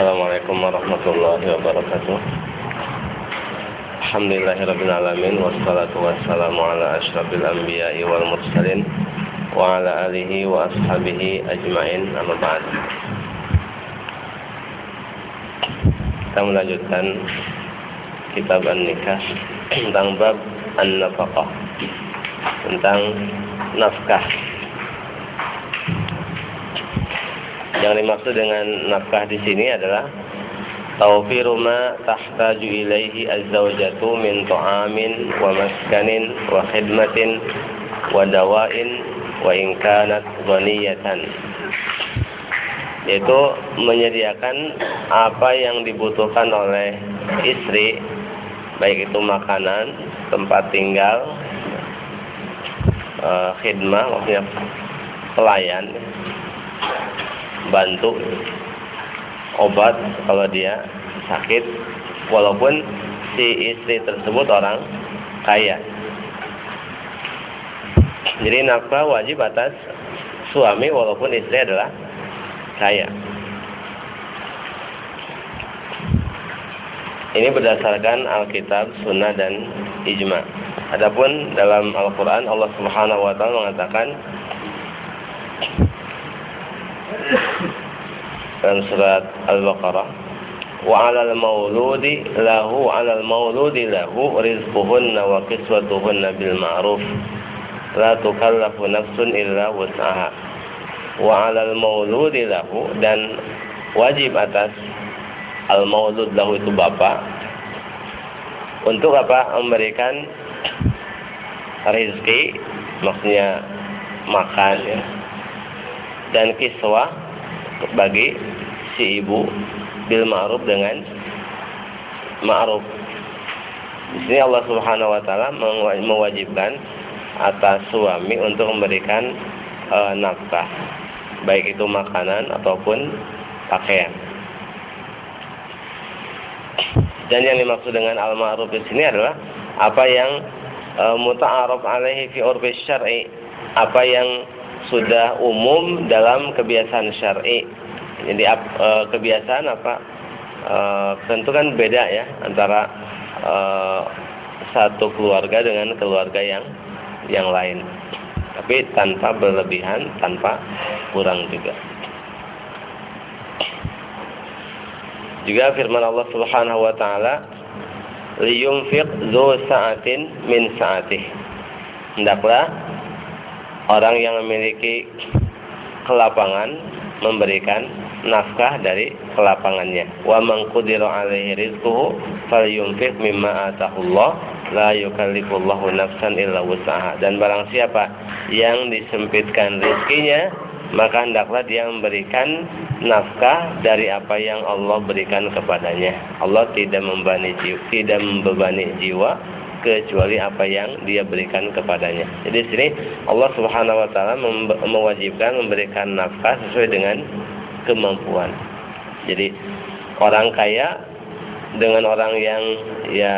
Assalamualaikum warahmatullahi wabarakatuh. Alhamdulillahirrabbilalamin Wassalatu wassalamu ala ashrafil anbiya'i wal mursalin Wa ala alihi wa ashabihi ajmain. Amma ba'd. Kita melanjutkan Kitab An-Nikah Tentang bab An-Nafaqah Tentang nafkah Yang dimaksud dengan nafkah di sini adalah tawfiru ma tahtaju ilaihi az-zawjatu min ta'amin wa maskanin wa khidmatin wa dawain wa in kanat ghaniyatan. Yaitu menyediakan apa yang dibutuhkan oleh istri baik itu makanan, tempat tinggal, uh, khidmah maksudnya pelayan bantu obat kalau dia sakit walaupun si istri tersebut orang kaya. Jadi nafkah wajib atas suami walaupun istri adalah kaya. Ini berdasarkan Alkitab, Sunnah dan Ijma. Adapun dalam Al-Quran Allah Subhanahu Wa Taala mengatakan dalam surat Al-Baqarah wa 'alal mauludi lahu 'alal mauludi lahu rizquhunna wa kiswatuhunna bil ma'ruf. La tukallafu nafsun illa wus'aha. Wa 'alal mauludi lahu dan wajib atas al maulud lahu itu bapak. Untuk apa? Memberikan rezeki maksudnya makan ya dan kiswah bagi si ibu bil ma'ruf dengan ma'ruf. Di sini Allah Subhanahu wa taala mewajibkan atas suami untuk memberikan e, nafkah, baik itu makanan ataupun pakaian. Dan yang dimaksud dengan al ma'ruf di sini adalah apa yang e, muta'arraf alaihi fi urfi syar'i, apa yang sudah umum dalam kebiasaan syar'i. Jadi e, kebiasaan apa? E, tentu kan beda ya antara e, satu keluarga dengan keluarga yang yang lain. Tapi tanpa berlebihan, tanpa kurang juga. Juga firman Allah Subhanahu wa taala, "Liyunfiq dzu sa'atin min sa'atih." Hendaklah orang yang memiliki kelapangan memberikan nafkah dari kelapangannya. Wa man qudira alaihi rizquhu falyunfiq mimma atahullah la yukallifullahu nafsan illa wus'aha. Dan barang siapa yang disempitkan rezekinya, maka hendaklah dia memberikan nafkah dari apa yang Allah berikan kepadanya. Allah tidak membebani jiwa, tidak membebani jiwa kecuali apa yang dia berikan kepadanya. Jadi sini Allah Subhanahu wa taala mewajibkan memberikan nafkah sesuai dengan kemampuan. Jadi orang kaya dengan orang yang ya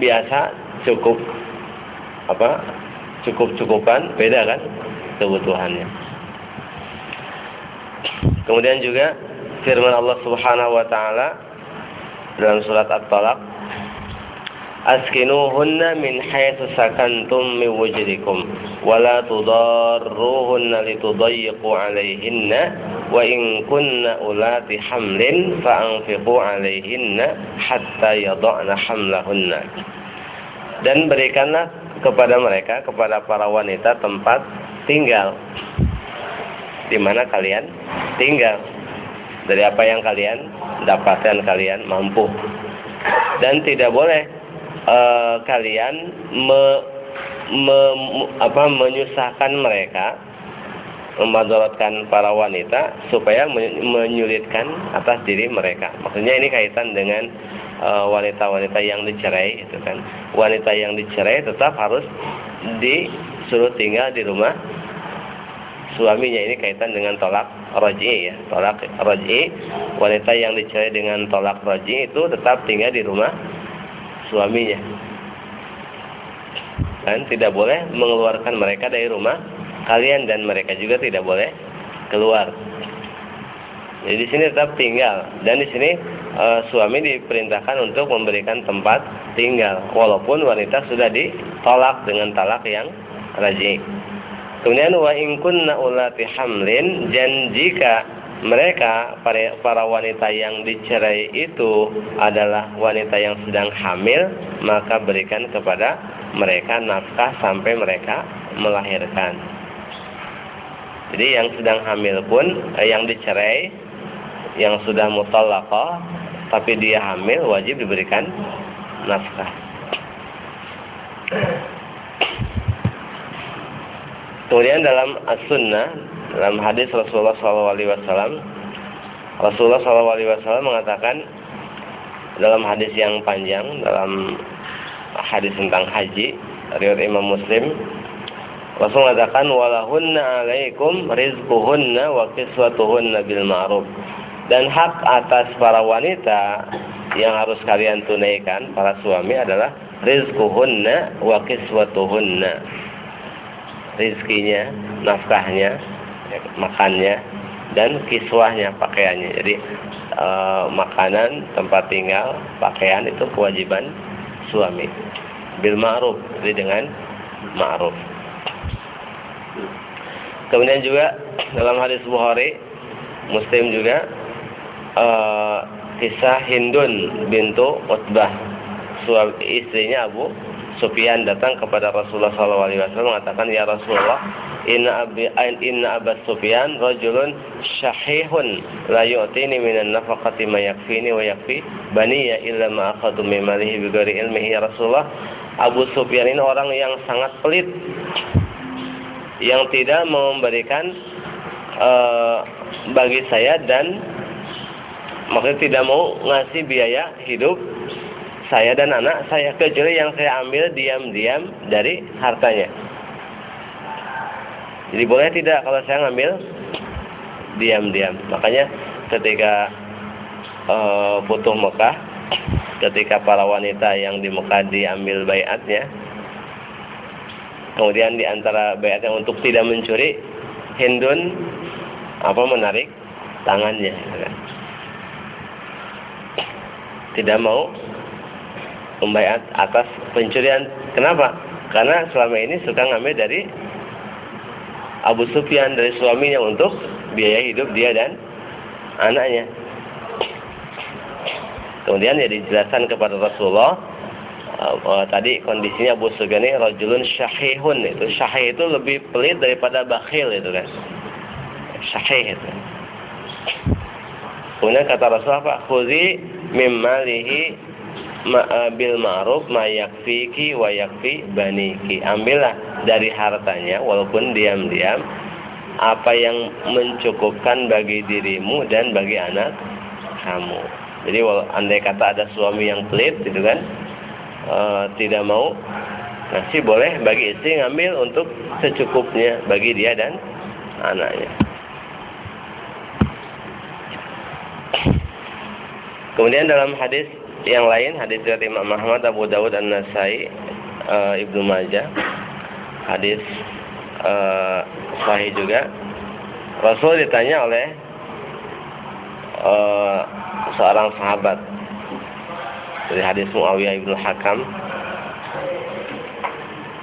biasa cukup apa? cukup-cukupan beda kan kebutuhannya. Kemudian juga firman Allah Subhanahu wa taala dalam surat At-Talaq askinuhunna min haitsu sakantum min wujdikum. Wa la tudarruhunna litudayyiqu 'alayhinna wa in kunna ulati hamlin fa anfiqu 'alayhinna hatta yad'na hamlahunna. Dan berikanlah kepada mereka kepada para wanita tempat tinggal. Di mana kalian tinggal? Dari apa yang kalian dapatkan kalian mampu. Dan tidak boleh uh, kalian me, me, apa, menyusahkan mereka memadaratkan para wanita supaya menyulitkan atas diri mereka. Maksudnya ini kaitan dengan wanita-wanita uh, yang dicerai itu kan. Wanita yang dicerai tetap harus disuruh tinggal di rumah suaminya ini kaitan dengan tolak roji ya. Tolak roji wanita yang dicerai dengan tolak roji itu tetap tinggal di rumah suaminya. Dan tidak boleh mengeluarkan mereka dari rumah kalian dan mereka juga tidak boleh keluar. Jadi di sini tetap tinggal dan di sini e, suami diperintahkan untuk memberikan tempat tinggal walaupun wanita sudah ditolak dengan talak yang rajin. Kemudian wa in kunna ulati hamlin dan jika mereka para, wanita yang dicerai itu adalah wanita yang sedang hamil maka berikan kepada mereka nafkah sampai mereka melahirkan. Jadi yang sedang hamil pun eh, yang dicerai yang sudah mutallaqah tapi dia hamil wajib diberikan nafkah. Kemudian dalam as-sunnah dalam hadis Rasulullah SAW Rasulullah SAW mengatakan dalam hadis yang panjang dalam hadis tentang haji riwayat Imam Muslim Rasul mengatakan walahunna alaikum rizquhunna wa kiswatuhunna bil ma'ruf dan hak atas para wanita yang harus kalian tunaikan para suami adalah rizquhunna wa kiswatuhunna. Rizkinya, nafkahnya, makannya dan kiswahnya, pakaiannya. Jadi e, makanan, tempat tinggal, pakaian itu kewajiban suami. Bil ma'ruf, jadi dengan ma'ruf. Kemudian juga dalam hadis Bukhari, Muslim juga uh, kisah Hindun bintu Utbah suami istrinya Abu Sufyan datang kepada Rasulullah SAW mengatakan ya Rasulullah inna abi inna Abu Sufyan rajulun syahihun la yu'tini minan nafaqati ma yakfini wa yakfi bani ya illa ma akhadhu min malihi bi ghairi ilmihi ya Rasulullah Abu Sufyan ini orang yang sangat pelit yang tidak memberikan uh, bagi saya dan maksudnya tidak mau ngasih biaya hidup saya dan anak saya kecuali yang saya ambil diam-diam dari hartanya. Jadi boleh tidak kalau saya ngambil diam-diam. Makanya ketika uh, butuh Mekah, ketika para wanita yang di Mekah diambil bayatnya, kemudian di antara bayatnya untuk tidak mencuri, Hindun apa menarik tangannya. Kan? tidak mau membayar atas pencurian. Kenapa? Karena selama ini suka ngambil dari Abu Sufyan dari suaminya untuk biaya hidup dia dan anaknya. Kemudian ya dijelaskan kepada Rasulullah uh, tadi kondisinya Abu Sufyan ini rajulun syahihun itu syahih itu lebih pelit daripada bakhil itu kan. Syahih itu. Kemudian kata Rasulullah apa? Khuzi mimmalihi ma bil ma'ruf ma yakfiki wa yakfi baniki. Ambillah dari hartanya walaupun diam-diam apa yang mencukupkan bagi dirimu dan bagi anak kamu. Jadi walau andai kata ada suami yang pelit gitu kan e, tidak mau ngasih boleh bagi istri ngambil untuk secukupnya bagi dia dan anaknya. Kemudian dalam hadis yang lain, hadis dari Imam Ahmad, Abu Dawud, An-Nasai, uh, Ibnu Majah, hadis uh, sahih juga. Rasul ditanya oleh uh, seorang sahabat dari hadis Muawiyah ibnu Hakam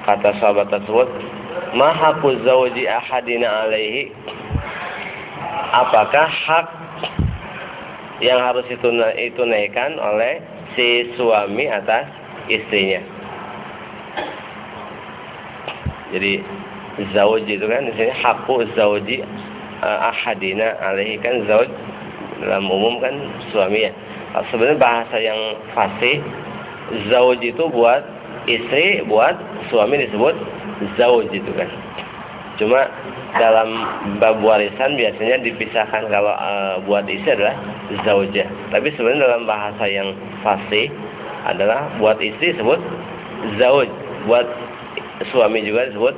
kata sahabat tersebut maha zawji ahadina alaihi apakah hak yang harus ditunaikan oleh si suami atas istrinya. Jadi zauj itu kan di sini hakku zauji uh, ahadina alaihi kan zauj dalam umum kan suami ya. Sebenarnya bahasa yang fasih zauj itu buat istri, buat suami disebut zauj itu kan. Cuma dalam bab warisan biasanya dipisahkan kalau uh, buat istri adalah zaujah. Tapi sebenarnya dalam bahasa yang fasih adalah buat istri disebut zauj, buat suami juga disebut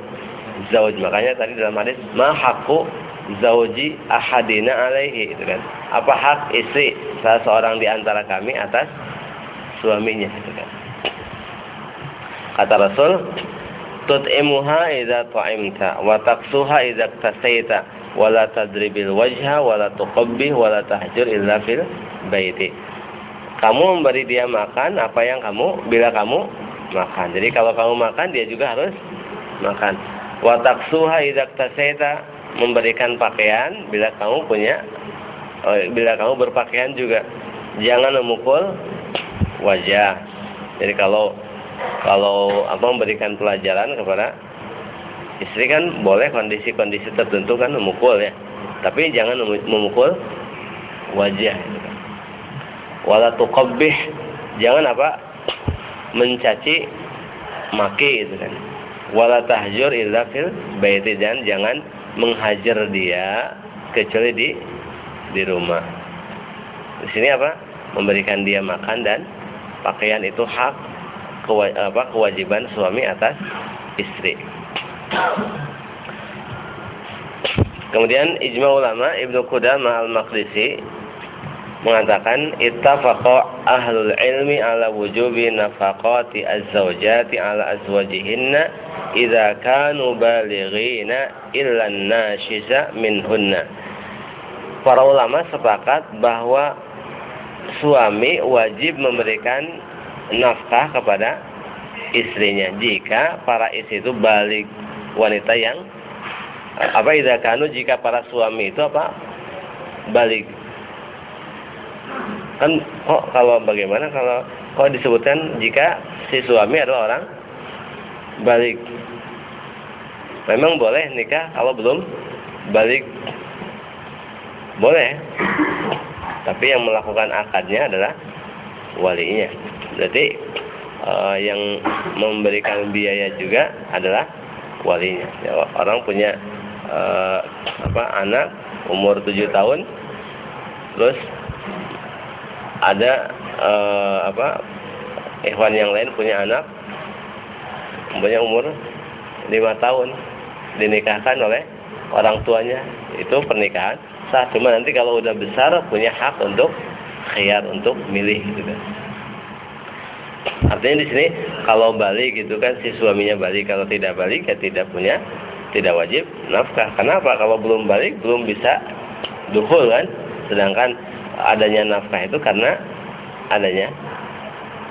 zauj. Makanya tadi dalam hadis ma haqqu zauji ahadina alaihi itu kan. Apa hak istri salah seorang di antara kami atas suaminya itu kan. Kata Rasul tut'imuha idza ta'imta wa taqsuha idza tasaita wa la tadribil wajha wa la tuqabbih wa la tahjur illa fil baiti. Kamu memberi dia makan apa yang kamu bila kamu makan. Jadi kalau kamu makan dia juga harus makan. Wa taqsuha idza tasaita memberikan pakaian bila kamu punya oh, bila kamu berpakaian juga jangan memukul wajah. Jadi kalau kalau apa memberikan pelajaran kepada istri kan boleh kondisi-kondisi tertentu kan memukul ya. Tapi jangan memukul wajah. Wala tuqabbih jangan apa mencaci maki itu kan. Wala tahjur illa fil baiti dan jangan menghajar dia kecuali di di rumah. Di sini apa? Memberikan dia makan dan pakaian itu hak apa, kewajiban suami atas istri. Kemudian ijma ulama Ibnu Qudamah al-Maqdisi mengatakan ittafaqa ahlul ilmi ala wujubi nafaqati az-zawjati ala azwajihinna idza kanu balighina illa an-nashisa minhunna. Para ulama sepakat bahwa suami wajib memberikan nafkah kepada istrinya jika para istri itu balik wanita yang apa idza kanu jika para suami itu apa balik kan kok kalau bagaimana kalau kok disebutkan jika si suami adalah orang balik. Memang boleh nikah kalau belum balik. Boleh. Tapi yang melakukan akadnya adalah walinya. Berarti uh, yang memberikan biaya juga adalah walinya. Ya, orang punya uh, apa anak umur tujuh tahun terus ada uh, apa ikhwan yang lain punya anak punya umur lima tahun dinikahkan oleh orang tuanya itu pernikahan sah cuma nanti kalau udah besar punya hak untuk khiyar untuk milih gitu Artinya di sini kalau balik gitu kan si suaminya balik, kalau tidak balik ya tidak punya tidak wajib nafkah. Kenapa? Kalau belum balik belum bisa duhul kan. Sedangkan adanya nafkah itu karena adanya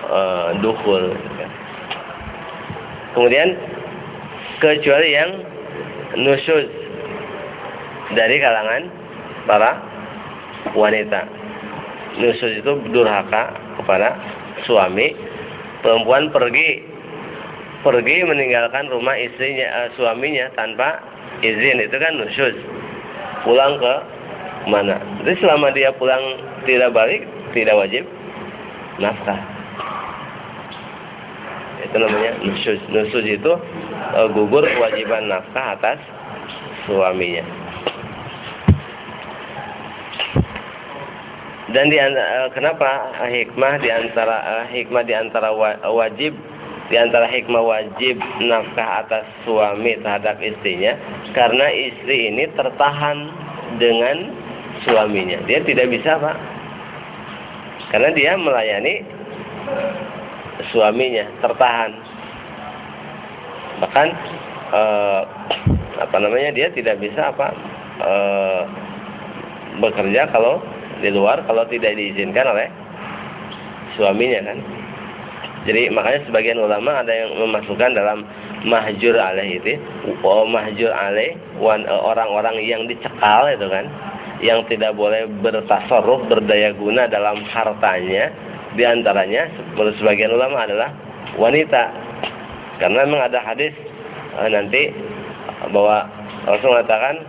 uh, kan. Kemudian kecuali yang nusyuz dari kalangan para wanita. Nusyuz itu durhaka kepada suami perempuan pergi pergi meninggalkan rumah istrinya uh, suaminya tanpa izin itu kan nusyuz pulang ke mana? Jadi selama dia pulang tidak balik tidak wajib nafkah. Itu namanya nusyuz nusyuz itu uh, gugur kewajiban nafkah atas suaminya. Dan di uh, kenapa hikmah di antara uh, hikmah di antara wajib di antara hikmah wajib nafkah atas suami terhadap istrinya? Karena istri ini tertahan dengan suaminya. Dia tidak bisa, Pak. Karena dia melayani suaminya, tertahan. Bahkan uh, apa namanya? Dia tidak bisa apa? Uh, bekerja kalau di luar kalau tidak diizinkan oleh suaminya kan. Jadi makanya sebagian ulama ada yang memasukkan dalam mahjur alaih itu, oh, mahjur alaih orang-orang yang dicekal itu kan, yang tidak boleh bertasarruf berdaya guna dalam hartanya, di antaranya menurut sebagian ulama adalah wanita. Karena memang ada hadis eh, nanti bahwa Rasul mengatakan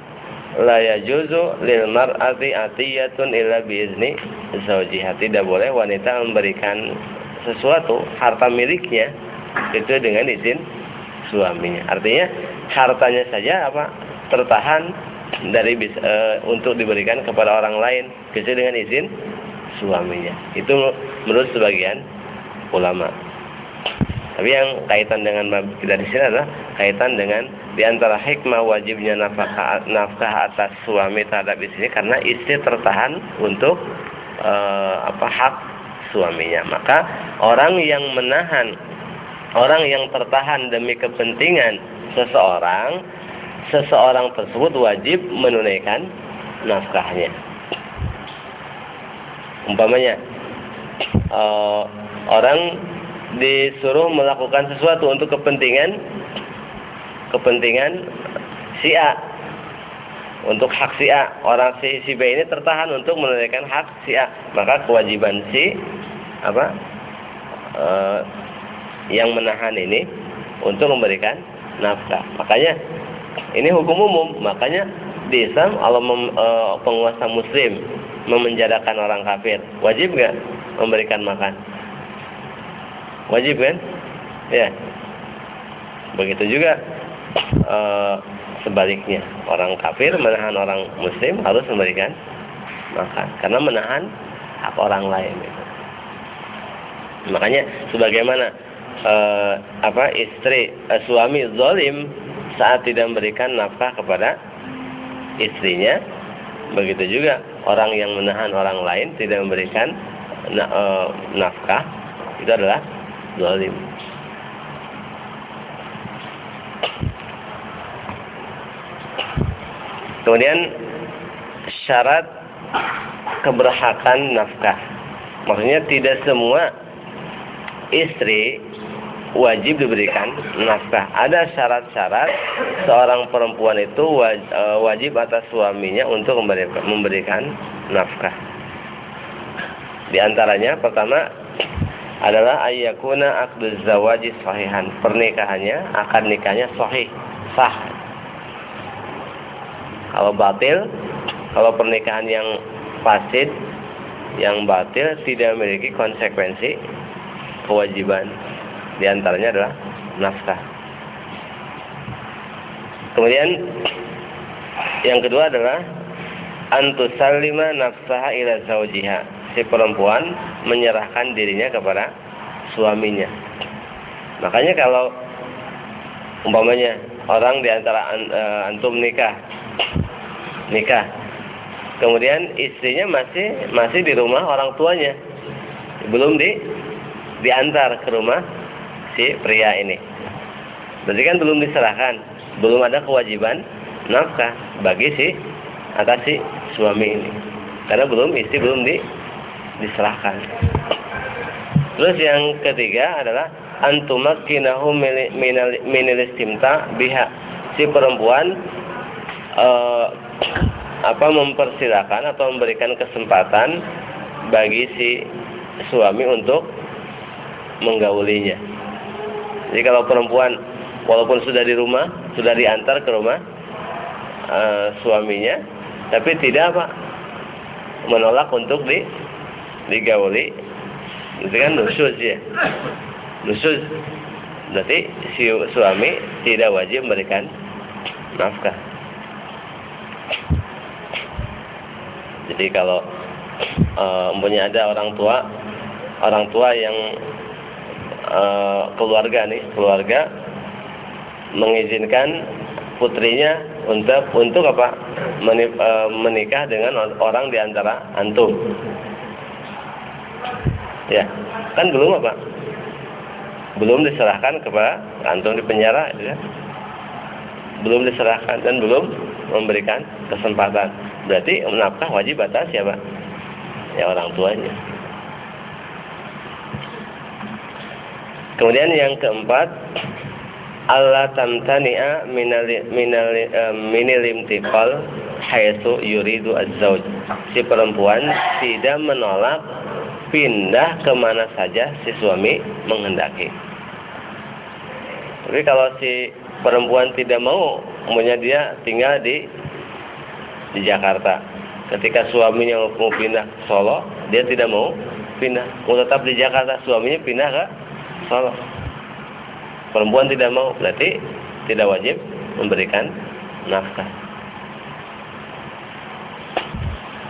la yajuzu lil mar'ati atiyatun illa biizni zawjiha. Tidak boleh wanita memberikan sesuatu harta miliknya itu dengan izin suaminya. Artinya hartanya saja apa? tertahan dari e, untuk diberikan kepada orang lain kecuali dengan izin suaminya. Itu menurut sebagian ulama. Tapi yang kaitan dengan kita di sini adalah kaitan dengan di antara hikmah wajibnya nafkah nafkah atas suami terhadap istri karena istri tertahan untuk e, apa hak suaminya. Maka orang yang menahan orang yang tertahan demi kepentingan seseorang, seseorang tersebut wajib menunaikan nafkahnya. Umpamanya, uh, orang disuruh melakukan sesuatu untuk kepentingan kepentingan si A. Untuk hak si A. Orang si, si B ini tertahan untuk menunaikan hak si A. Maka kewajiban si apa uh, yang menahan ini untuk memberikan nafkah. Makanya ini hukum umum makanya di Islam Allah mem, uh, penguasa muslim memenjarakan orang kafir wajib nggak memberikan makan Wajib kan? Ya. Begitu juga e, sebaliknya. Orang kafir menahan orang muslim harus memberikan makan karena menahan hak orang lain. Makanya sebagaimana e, apa istri e, suami zalim saat tidak memberikan nafkah kepada istrinya, begitu juga orang yang menahan orang lain tidak memberikan na, e, nafkah itu adalah zalim. Kemudian syarat keberhakan nafkah. Maksudnya tidak semua istri wajib diberikan nafkah. Ada syarat-syarat seorang perempuan itu e, wajib atas suaminya untuk memberikan nafkah. Di antaranya pertama adalah ayyakuna akdu zawaji sahihan. Pernikahannya, akan nikahnya sahih, sah. Kalau batil, kalau pernikahan yang fasid, yang batil tidak memiliki konsekuensi kewajiban. Di antaranya adalah nafkah. Kemudian yang kedua adalah antusallima nafsaha ila zawjiha si perempuan menyerahkan dirinya kepada suaminya. Makanya kalau umpamanya orang di antara uh, antum nikah, nikah, kemudian istrinya masih masih di rumah orang tuanya, belum di diantar ke rumah si pria ini. Berarti kan belum diserahkan, belum ada kewajiban nafkah bagi si atas si suami ini. Karena belum istri belum di diserahkan. Terus yang ketiga adalah antumakkinahu minal istimta biha. Si perempuan uh, apa mempersilahkan atau memberikan kesempatan bagi si suami untuk menggaulinya. Jadi kalau perempuan walaupun sudah di rumah, sudah diantar ke rumah uh, suaminya, tapi tidak apa menolak untuk di digauli. Itu kan nusus ya. Nusus. Berarti si suami tidak wajib memberikan nafkah. Jadi kalau uh, ada orang tua orang tua yang uh, keluarga nih keluarga mengizinkan putrinya untuk untuk apa eh, menikah dengan orang di antara antum Ya, kan belum apa? Belum diserahkan kepada antum di penjara, ya. Belum diserahkan dan belum memberikan kesempatan. Berarti nafkah wajib atas siapa? Ya orang tuanya. Kemudian yang keempat, Allah tamtani'a minal minal minil imtiqal haitsu yuridu az-zauj. Si perempuan tidak menolak pindah ke mana saja si suami menghendaki. Tapi kalau si perempuan tidak mau, umumnya dia tinggal di di Jakarta. Ketika suaminya mau pindah ke Solo, dia tidak mau pindah. Mau tetap di Jakarta, suaminya pindah ke Solo. Perempuan tidak mau, berarti tidak wajib memberikan nafkah.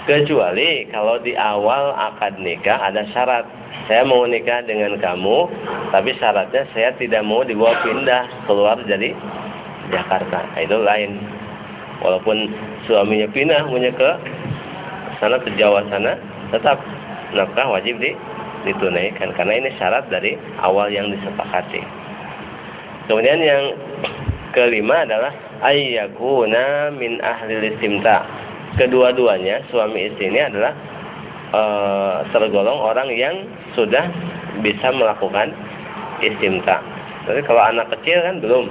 Kecuali kalau di awal akad nikah ada syarat. Saya mau nikah dengan kamu, tapi syaratnya saya tidak mau dibawa pindah keluar dari Jakarta. Nah, itu lain. Walaupun suaminya pindah punya ke sana ke Jawa sana, tetap nafkah wajib di, ditunaikan karena ini syarat dari awal yang disepakati. Kemudian yang kelima adalah ayyakuna min ahli istimta. Kedua-duanya suami istri ini adalah e, tergolong orang yang sudah bisa melakukan istimta. Tapi kalau anak kecil kan belum.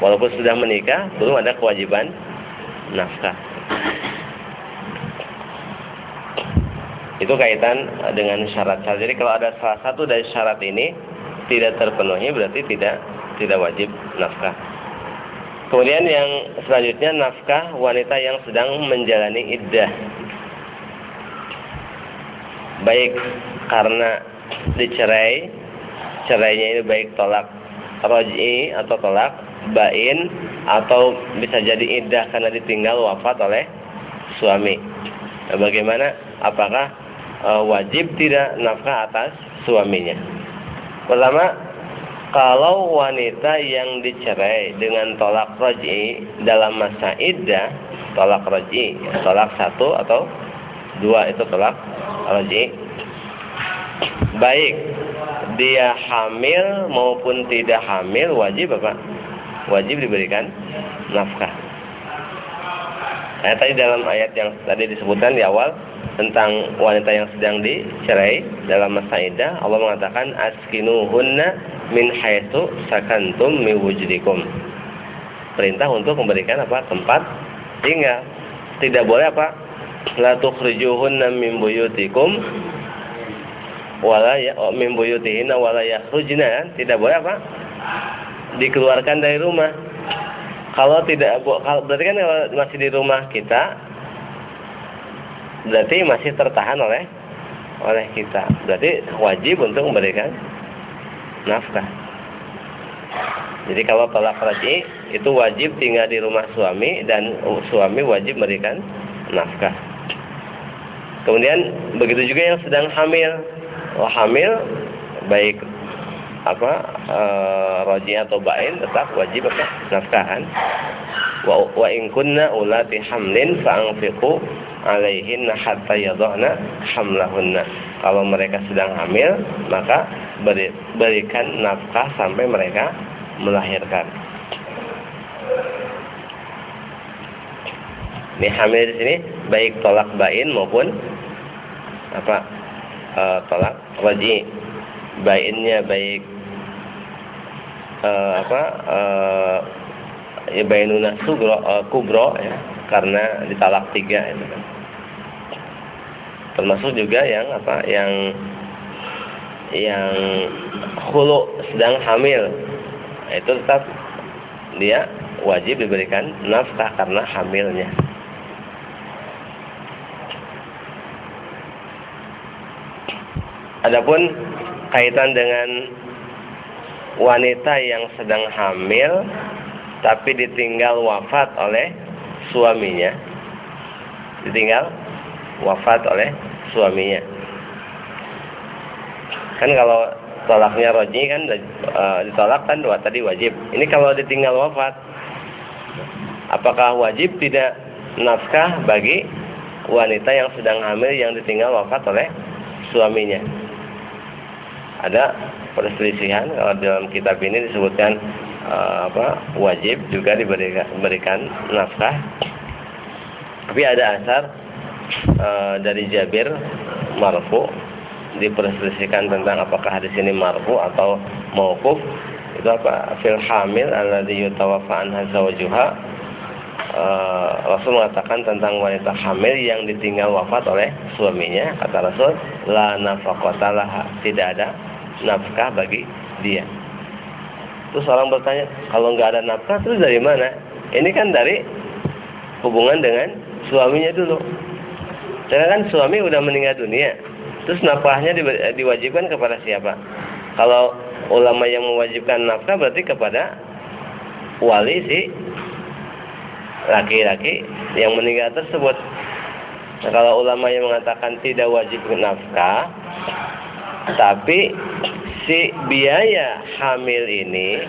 Walaupun sudah menikah, belum ada kewajiban nafkah. Itu kaitan dengan syarat-syarat. Jadi kalau ada salah satu dari syarat ini tidak terpenuhi berarti tidak tidak wajib nafkah. Kemudian yang selanjutnya nafkah wanita yang sedang menjalani iddah. Baik karena dicerai, cerainya ini baik tolak roji atau tolak bain atau bisa jadi iddah karena ditinggal wafat oleh suami. Nah, bagaimana? Apakah e, wajib tidak nafkah atas suaminya? Pertama, kalau wanita yang dicerai dengan tolak roji dalam masa iddah, tolak roji, tolak satu atau dua itu tolak roji, baik dia hamil maupun tidak hamil wajib apa? Wajib diberikan nafkah. Nah, tadi dalam ayat yang tadi disebutkan di awal tentang wanita yang sedang dicerai dalam masa iddah, Allah mengatakan askinuhunna min haitsu sakantum mi wujudikum. Perintah untuk memberikan apa? tempat tinggal. Tidak boleh apa? La tukhrijuhunna min buyutikum wala ya oh, min buyutihinna wala yakhrujna. Tidak boleh apa? Dikeluarkan dari rumah. Kalau tidak kalau berarti kan kalau masih di rumah kita berarti masih tertahan oleh oleh kita. Berarti wajib untuk memberikan nafkah. Jadi kalau tolak raji itu wajib tinggal di rumah suami dan suami wajib memberikan nafkah. Kemudian begitu juga yang sedang hamil. Oh, hamil baik apa e, roji atau bain tetap wajib nafkahan wa wa in kunna ulati hamlin fa'anfiqu alaihinna hatta yadhana hamlahunna. Kalau mereka sedang hamil, maka beri, berikan nafkah sampai mereka melahirkan. Ini hamil di sini baik tolak bain maupun apa e, tolak wajib. Bainnya baik e, apa e, ya bainuna sugro e, kubro ya karena ditalak tiga itu kan termasuk juga yang apa yang yang hulu sedang hamil. Itu tetap dia wajib diberikan nafkah karena hamilnya. Adapun kaitan dengan wanita yang sedang hamil tapi ditinggal wafat oleh suaminya. Ditinggal wafat oleh suaminya. Kan kalau tolaknya roji kan e, ditolak kan dua tadi wajib. Ini kalau ditinggal wafat apakah wajib tidak nafkah bagi wanita yang sedang hamil yang ditinggal wafat oleh suaminya? Ada perselisihan kalau dalam kitab ini disebutkan uh, apa wajib juga diberikan, diberikan nafkah. Tapi ada asar uh, dari Jabir marfu diperselisihkan tentang apakah hadis ini marfu atau mauquf. Itu apa? Fil hamil alladhi yutawaffa anha zawjuha. Uh, Rasul mengatakan tentang wanita hamil yang ditinggal wafat oleh suaminya. Kata Rasul la nafaqata tidak ada nafkah bagi dia. Terus orang bertanya, kalau nggak ada nafkah terus dari mana? Ini kan dari hubungan dengan suaminya dulu. Karena kan suami udah meninggal dunia. Terus nafkahnya diwajibkan kepada siapa? Kalau ulama yang mewajibkan nafkah berarti kepada wali si laki-laki yang meninggal tersebut. Nah, kalau ulama yang mengatakan tidak wajib nafkah, tapi si biaya hamil ini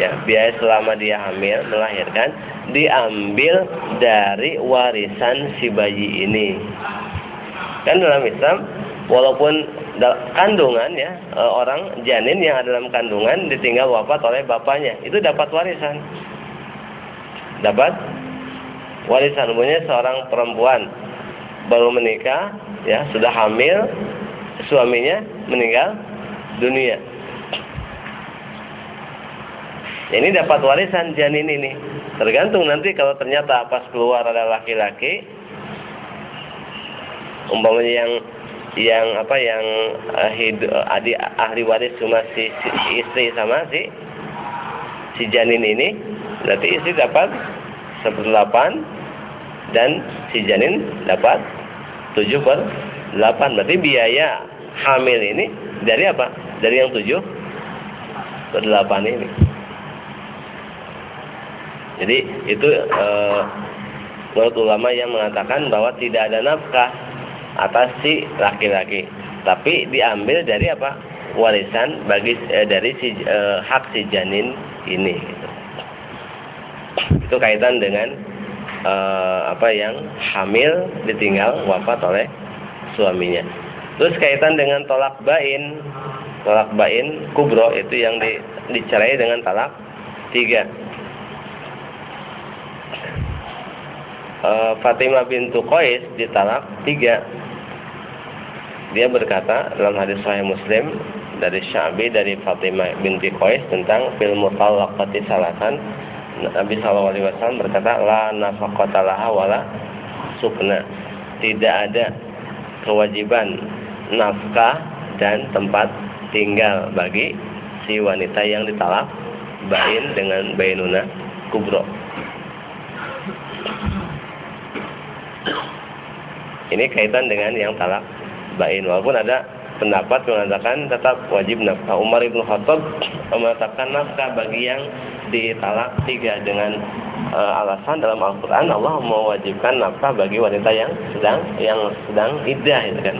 ya biaya selama dia hamil melahirkan diambil dari warisan si bayi ini. Kan dalam Islam walaupun kandungan ya e, orang janin yang ada dalam kandungan ditinggal wafat oleh bapaknya itu dapat warisan. Dapat warisan. Umumnya seorang perempuan baru menikah ya sudah hamil suaminya meninggal dunia. Ini dapat warisan janin ini. Tergantung nanti kalau ternyata pas keluar ada laki-laki umpamanya yang yang apa yang hidu, uh, adik ahli waris cuma si, si, si istri sama si si janin ini berarti istri dapat seperdelapan dan si janin dapat tujuh per delapan. Berarti biaya hamil ini dari apa dari yang tujuh per delapan ini. Jadi itu uh, menurut ulama yang mengatakan bahwa tidak ada nafkah atas si laki-laki. Tapi diambil dari apa? Warisan bagi eh, dari si eh, hak si janin ini. Itu kaitan dengan eh, apa yang hamil ditinggal wafat oleh suaminya. Terus kaitan dengan tolak bain tolak bain kubro itu yang di, dicerai dengan talak tiga. Uh, Fatimah bintu Qais ditalak tiga. Dia berkata dalam hadis Sahih Muslim dari Syabi dari Fatimah binti Qais tentang fil mutallaqati salasan Nabi sallallahu alaihi wasallam berkata la nafaqata laha wala sukna. Tidak ada kewajiban nafkah dan tempat tinggal bagi si wanita yang ditalak bain dengan bainuna kubro. Ini kaitan dengan yang talak bain. Walaupun ada pendapat mengatakan tetap wajib nafkah. Umar ibn Khattab mengatakan nafkah bagi yang ditalak tiga dengan uh, alasan dalam Al-Quran Allah mewajibkan nafkah bagi wanita yang sedang yang sedang iddah itu kan.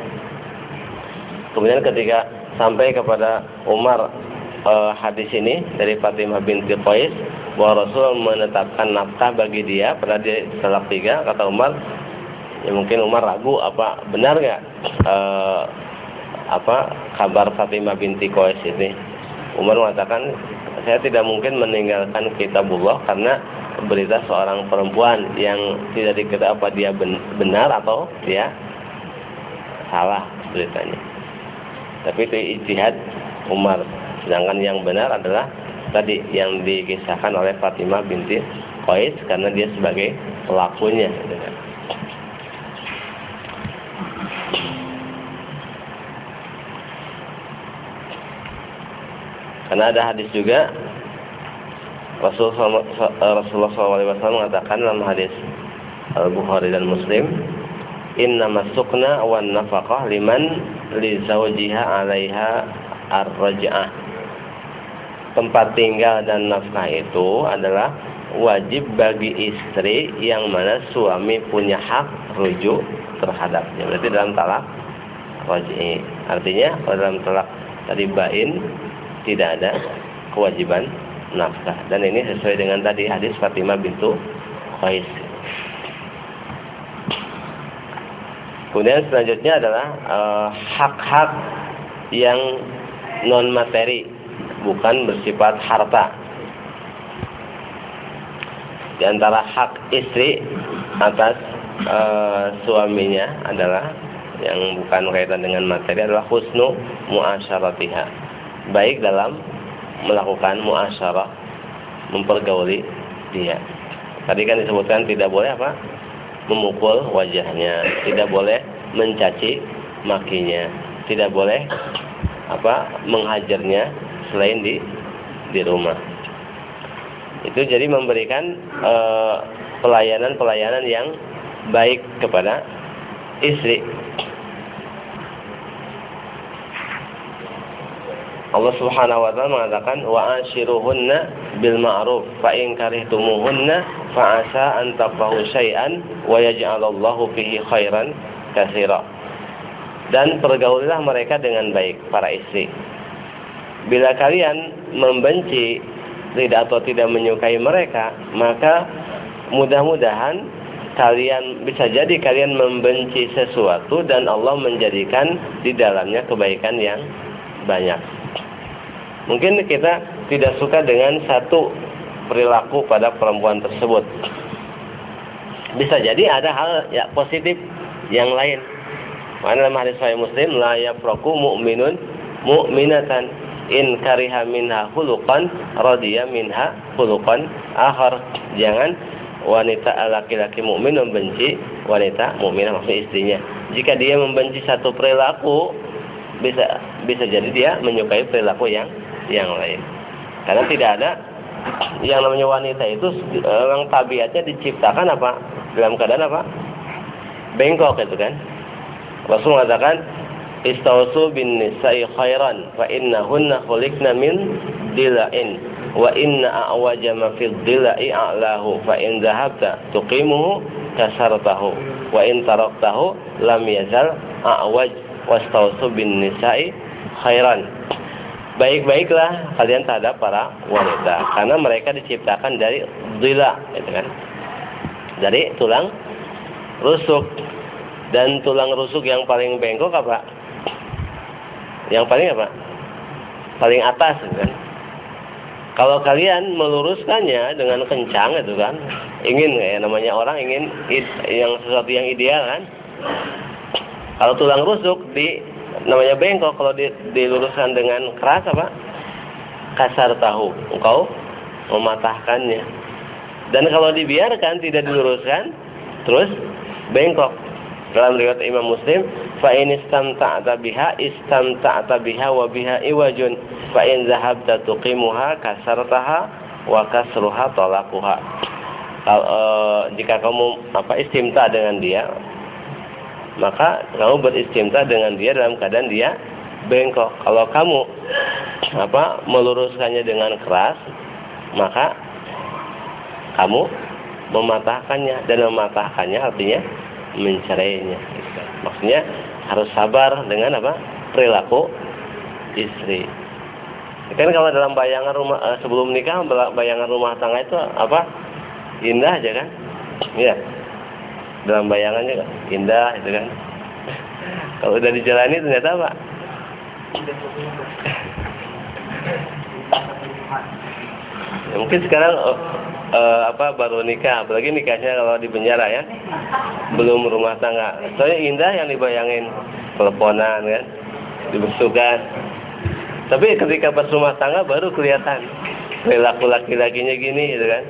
Kemudian ketika sampai kepada Umar uh, hadis ini dari Fatimah binti Qais bahwa Rasul menetapkan nafkah bagi dia pada dia talak tiga kata Umar. Ya mungkin Umar ragu apa benar nggak uh, apa kabar Fatimah binti Qais ini? Umar mengatakan saya tidak mungkin meninggalkan kitabullah karena berita seorang perempuan yang tidak diketahui apa dia benar atau dia salah beritanya tapi itu ijtihad Umar. Sedangkan yang benar adalah tadi yang dikisahkan oleh Fatimah binti Qais karena dia sebagai pelakunya. Karena ada hadis juga Rasulullah SAW mengatakan dalam hadis Al-Bukhari dan Muslim Inna masukna wa nafaqah liman li zawjiha alaiha ar-raj'ah Tempat tinggal dan nafkah itu adalah wajib bagi istri yang mana suami punya hak rujuk terhadapnya. Berarti dalam talak wajib. Artinya dalam talak tadi bain tidak ada kewajiban nafkah dan ini sesuai dengan tadi hadis Fatimah bintu Qais. Kemudian selanjutnya adalah eh, hak-hak uh, yang non materi bukan bersifat harta. Di antara hak istri atas uh, suaminya adalah yang bukan kaitan dengan materi adalah husnu muasyaratiha baik dalam melakukan muasyarah mempergauli dia. Tadi kan disebutkan tidak boleh apa? Memukul wajahnya, tidak boleh mencaci makinya, tidak boleh apa? menghajarnya selain di di rumah. Itu jadi memberikan eh, pelayanan-pelayanan yang baik kepada istri Allah Subhanahu wa taala mengatakan wa ashiruhunna bil ma'ruf fa in karihtumuhunna fa asa an tafahu syai'an wa yaj'alallahu fihi khairan katsira. Dan pergaulilah mereka dengan baik para istri. Bila kalian membenci tidak atau tidak menyukai mereka, maka mudah-mudahan kalian bisa jadi kalian membenci sesuatu dan Allah menjadikan di dalamnya kebaikan yang banyak. Mungkin kita tidak suka dengan satu perilaku pada perempuan tersebut. Bisa jadi ada hal ya positif yang lain. Mana dalam hadis Sahih Muslim la yafraku mu'minun mu'minatan in kariha minha hulukan radiya minha hulukan akhar. Jangan wanita laki-laki mukmin membenci wanita mukminah maksud istrinya. Jika dia membenci satu perilaku bisa bisa jadi dia menyukai perilaku yang yang lain. Karena tidak ada yang namanya wanita itu memang tabiatnya diciptakan apa? Dalam keadaan apa? Bengkok itu kan. Rasul mengatakan istausu bin nisa'i khairan fa innahunna khuliqna min dila'in wa inna a'waja ma fid dilai a'lahu fa in dhahabta tuqimuhu kasartahu wa in taraktahu lam yazal a'waj wastausu bin nisa'i khairan baik-baiklah kalian terhadap para wanita karena mereka diciptakan dari dila gitu kan? Dari tulang rusuk. Dan tulang rusuk yang paling bengkok apa? Yang paling apa? Paling atas gitu kan? Kalau kalian meluruskannya dengan kencang itu kan, ingin ya namanya orang ingin yang sesuatu yang ideal kan. Kalau tulang rusuk di namanya bengkok kalau di, diluruskan dengan keras apa? Kasar tahu, engkau mematahkannya. Dan kalau dibiarkan tidak diluruskan, terus bengkok. Dalam riwayat Imam Muslim, fa in istamta'ta biha istamta'ta biha wa biha iwajun fa in zahabta tuqimuha kasartaha wa kasruha talaquha. Kalau e, jika kamu apa istimta dengan dia, maka kamu beristimta dengan dia dalam keadaan dia bengkok. Kalau kamu apa meluruskannya dengan keras, maka kamu mematahkannya dan mematahkannya artinya mencerainya. Maksudnya harus sabar dengan apa? Perilaku istri. Kan kalau dalam bayangan rumah eh, sebelum nikah bayangan rumah tangga itu apa? Indah aja kan? Iya. Dalam bayangannya indah itu kan. kalau udah dijalani ternyata apa? ya, mungkin sekarang oh, uh, apa baru nikah, apalagi nikahnya kalau di penjara ya, belum rumah tangga. Soalnya indah yang dibayangin teleponan kan, dibesukan. Tapi ketika pas rumah tangga baru kelihatan perilaku laki-lakinya gini, gitu kan,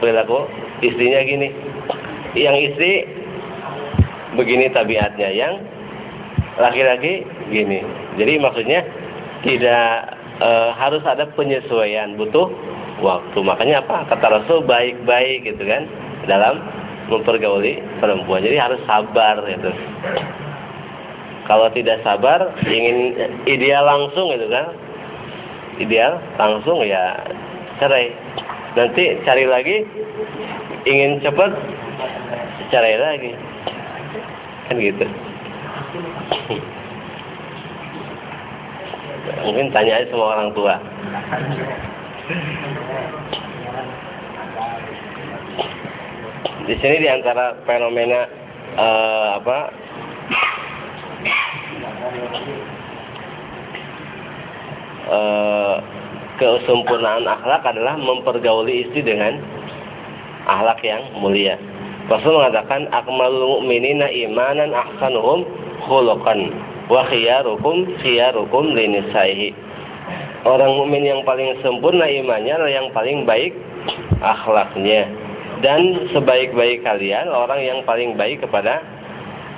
perilaku istrinya gini. Yang istri begini tabiatnya, yang laki-laki gini. Jadi maksudnya tidak e, harus ada penyesuaian, butuh waktu. Makanya apa? Kata Rasul baik-baik gitu kan dalam mempergauli perempuan. Jadi harus sabar gitu. Kalau tidak sabar, ingin ideal langsung gitu kan. Ideal langsung ya cerai. Nanti cari lagi ingin cepat cerai lagi. Kan gitu. Mungkin tanya aja semua orang tua. Di sini di antara fenomena uh, apa uh, kesempurnaan akhlak adalah mempergauli istri dengan akhlak yang mulia. Rasul mengatakan akmalul mu'minina imanan ahsanuhum khuluqan wa khiyarukum khiyarukum linisaihi. Orang mukmin yang paling sempurna imannya adalah yang paling baik akhlaknya. Dan sebaik-baik kalian orang yang paling baik kepada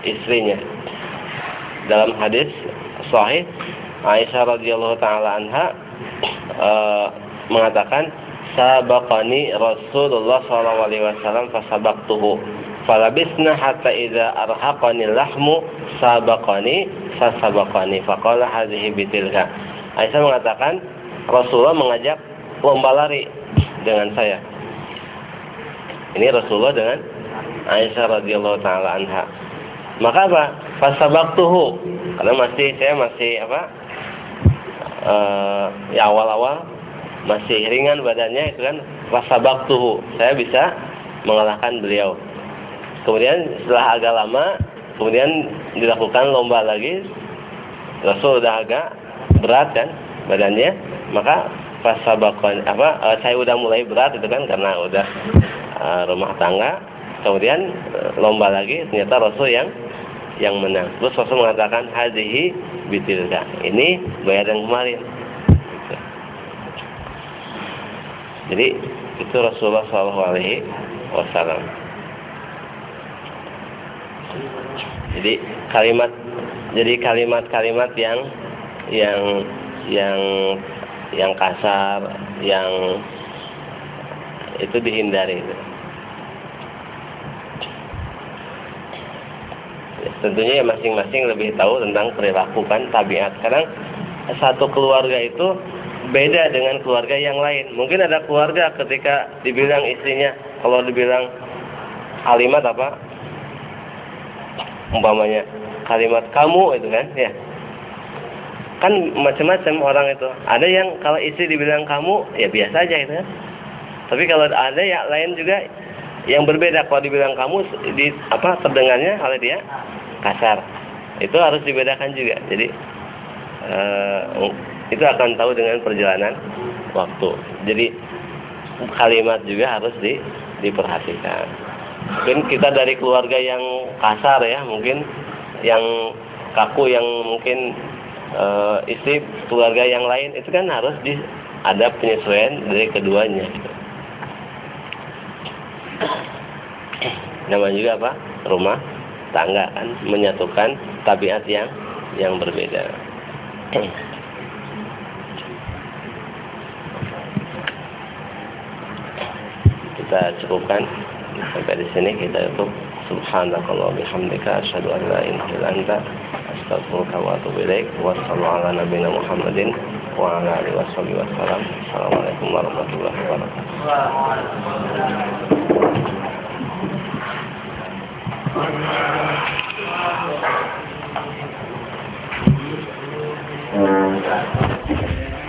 istrinya. Dalam hadis sahih Aisyah radhiyallahu taala anha e, mengatakan sabaqani Rasulullah sallallahu alaihi wasallam fasabaqtuhu falabisna hatta idza arhaqani lahmu sabaqani fasabaqani faqala hadhihi bitilka Aisyah mengatakan Rasulullah mengajak lomba lari dengan saya. Ini Rasulullah dengan Aisyah radhiyallahu taala anha. Maka apa? Fasabaqtuhu. Karena masih saya masih apa? Uh, ya awal-awal masih ringan badannya itu kan fasabaqtuhu. Saya bisa mengalahkan beliau. kemudian setelah agak lama kemudian dilakukan lomba lagi. Rasul udah agak berat kan badannya maka pas sabakon apa uh, saya udah mulai berat itu kan karena udah uh, rumah tangga. Kemudian uh, lomba lagi ternyata Rasul yang yang menang. Terus Rasul mengatakan hadhihi bitilka. Ini bayar yang kemarin jadi itu Rasulullah Shallallahu Alaihi Wasallam jadi kalimat jadi kalimat-kalimat yang yang yang yang kasar, yang itu dihindari. Tentunya ya masing-masing lebih tahu tentang perilaku kan tabiat. Kadang satu keluarga itu beda dengan keluarga yang lain. Mungkin ada keluarga ketika dibilang istrinya, kalau dibilang kalimat apa? Umpamanya kalimat kamu itu kan, ya. Kan macam-macam orang itu. Ada yang kalau istri dibilang kamu ya biasa aja itu kan. Tapi kalau ada yang lain juga yang berbeda. Kalau dibilang kamu di apa terdengarnya oleh dia kasar. Itu harus dibedakan juga. Jadi uh, itu akan tahu dengan perjalanan waktu. Jadi kalimat juga harus di, diperhatikan. Mungkin kita dari keluarga yang kasar ya mungkin yang kaku yang mungkin e, istri keluarga yang lain itu kan harus di ada penyesuaian dari keduanya. Nama juga apa? Rumah tangga kan menyatukan tabiat yang yang berbeda kita cukupkan. Sampai di sini kita itu subhanakallah bihamdika asyhadu an la ilaha illa anta astaghfiruka wa atubu ilaik. Wassalamu ala nabiyina muhammadin wa ala alihi washabihi wasallam assalamualaikum warahmatullahi wabarakatuh. Hmm.